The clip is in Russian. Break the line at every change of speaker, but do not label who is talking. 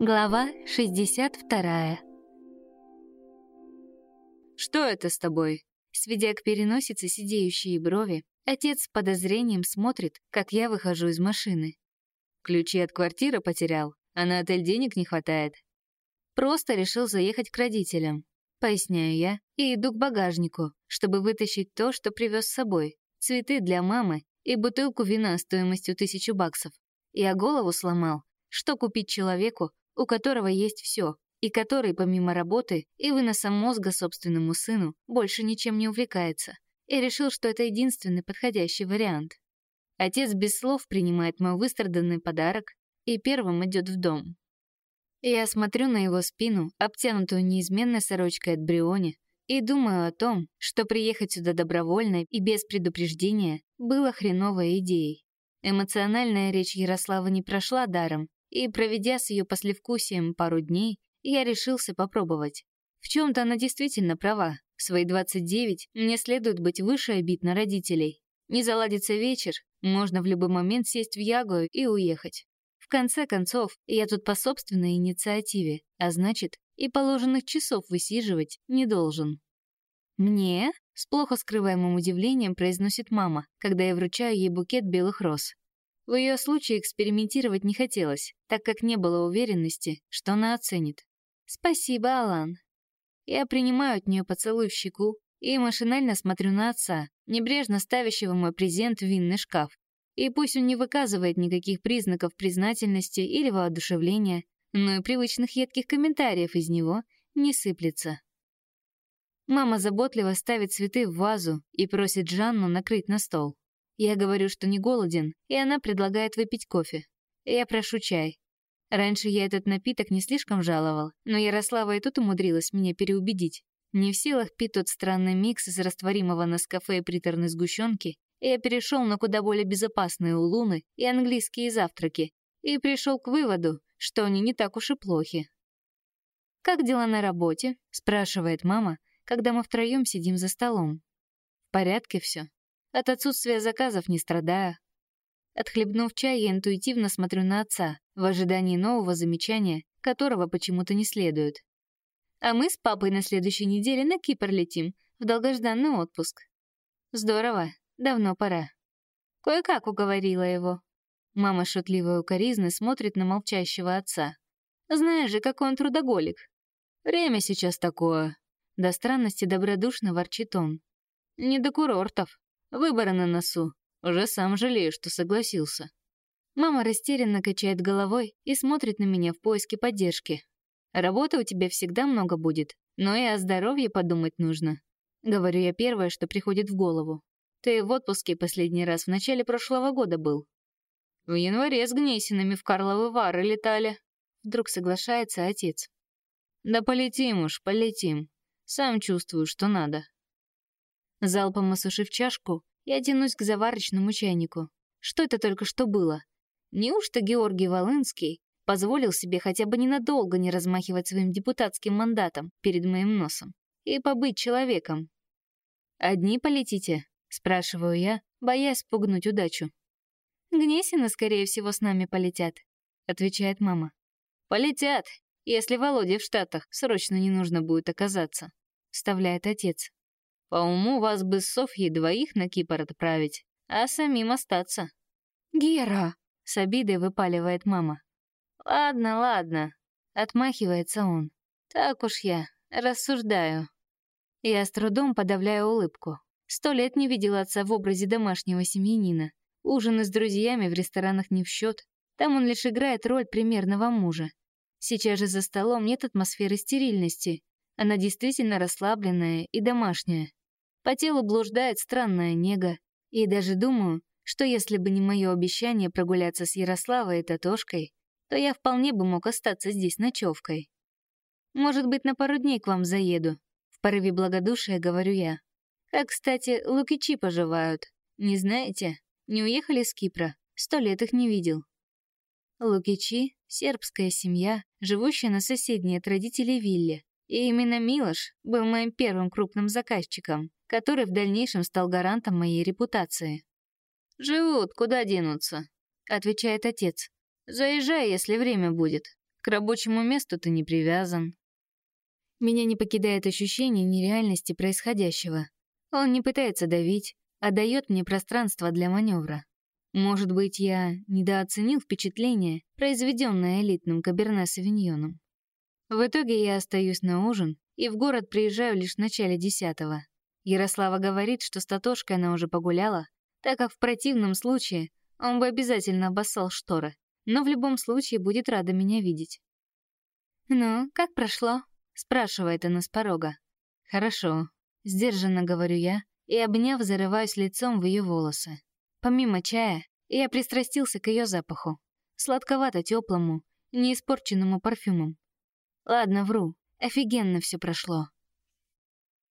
Глава 62.
«Что это с тобой?»
Сведя к переносице сидеющие брови, отец с подозрением смотрит, как я выхожу из машины.
«Ключи от квартиры потерял, а на отель денег не хватает».
Просто решил заехать к родителям. Поясняю я и иду к багажнику, чтобы вытащить то, что привез с собой. Цветы для мамы и бутылку вина стоимостью тысячу баксов. Я голову сломал, что купить человеку, у которого есть все, и который, помимо работы и выноса мозга собственному сыну, больше ничем не увлекается, и решил, что это единственный подходящий вариант. Отец без слов принимает мой выстраданный подарок и первым идет в дом. Я смотрю на его спину, обтянутую неизменной сорочкой от Бриони, и думаю о том, что приехать сюда добровольно и без предупреждения было хреновой идеей. Эмоциональная речь Ярослава не прошла даром, и, проведя с ее послевкусием пару дней, я решился попробовать. В чем-то она действительно права. В свои 29 мне следует быть выше обид на родителей. Не заладится вечер, можно в любой момент сесть в Ягу и уехать. В конце концов, я тут по собственной инициативе, а значит, и положенных часов высиживать не должен. «Мне?» — с плохо скрываемым удивлением произносит мама, когда я вручаю ей букет белых роз. В ее случае экспериментировать не хотелось, так как не было уверенности, что она оценит. «Спасибо, Алан». Я принимаю от нее поцелуй в щеку и машинально смотрю на отца, небрежно ставящего мой презент в винный шкаф. И пусть он не выказывает никаких признаков признательности или воодушевления, но и привычных едких комментариев из него не сыплется. Мама заботливо ставит цветы в вазу и просит Жанну накрыть на стол. Я говорю, что не голоден, и она предлагает выпить кофе. Я прошу чай. Раньше я этот напиток не слишком жаловал, но Ярослава и тут умудрилась меня переубедить. Не в силах пить тот странный микс из растворимого на скафе и приторной сгущенки, я перешел на куда более безопасные улуны и английские завтраки, и пришел к выводу, что они не так уж и плохи. «Как дела на работе?» — спрашивает мама, когда мы втроем сидим за столом. «В порядке все. От отсутствия заказов не страдаю. Отхлебнув чай, я интуитивно смотрю на отца, в ожидании нового замечания, которого почему-то не следует. А мы с папой на следующей неделе на Кипр летим, в долгожданный отпуск. Здорово, давно пора. Кое-как уговорила его. Мама шутливой укоризны смотрит на молчащего отца. Знаешь же, какой он трудоголик. Время сейчас такое. До странности добродушно ворчит он. Не до курортов. Выборы на носу. Уже сам жалею, что согласился. Мама растерянно качает головой и смотрит на меня в поиске поддержки. Работы у тебя всегда много будет, но и о здоровье подумать нужно. Говорю я первое, что приходит в голову. Ты в отпуске последний раз в начале прошлого года был. В январе с Гнесинами в Карловы Вары летали. Вдруг соглашается отец. Да полетим уж, полетим. Сам чувствую, что надо. Залпом осушив чашку, я тянусь к заварочному чайнику. Что это только что было? Неужто Георгий Волынский позволил себе хотя бы ненадолго не размахивать своим депутатским мандатом перед моим носом и побыть человеком? «Одни полетите?» — спрашиваю я, боясь спугнуть удачу. «Гнесина, скорее всего, с нами полетят», — отвечает мама. «Полетят, если Володе в Штатах срочно не нужно будет оказаться», — вставляет отец. По уму вас бы с Софьей двоих на Кипр отправить, а самим остаться. Гера! С обидой выпаливает мама. Ладно, ладно. Отмахивается он. Так уж я рассуждаю. Я с трудом подавляю улыбку. Сто лет не видела отца в образе домашнего семьянина. Ужины с друзьями в ресторанах не в счет. Там он лишь играет роль примерного мужа. Сейчас же за столом нет атмосферы стерильности. Она действительно расслабленная и домашняя. По телу блуждает странная нега, и даже думаю, что если бы не мое обещание прогуляться с Ярославой и Татошкой, то я вполне бы мог остаться здесь ночевкой. Может быть, на пару дней к вам заеду. В порыве благодушия говорю я. Как, кстати, лукичи поживают. Не знаете? Не уехали с Кипра? Сто лет их не видел. Лукичи — сербская семья, живущая на соседней от родителей вилле. И именно Милош был моим первым крупным заказчиком который в дальнейшем стал гарантом моей репутации. «Живут, куда денутся», — отвечает отец. «Заезжай, если время будет. К рабочему месту ты не привязан. Меня не покидает ощущение нереальности происходящего. Он не пытается давить, а дает мне пространство для маневра. Может быть, я недооценил впечатление, произведенное элитным каберне-савиньоном. В итоге я остаюсь на ужин и в город приезжаю лишь в начале десятого. Ярослава говорит, что с Татошкой она уже погуляла, так как в противном случае он бы обязательно обоссал шторы, но в любом случае будет рада меня видеть. «Ну, как прошло?» — спрашивает она с порога. «Хорошо», — сдержанно говорю я, и, обняв, зарываюсь лицом в ее волосы. Помимо чая, я пристрастился к ее запаху. Сладковато теплому, не испорченному парфюмом. Ладно, вру. Офигенно все прошло.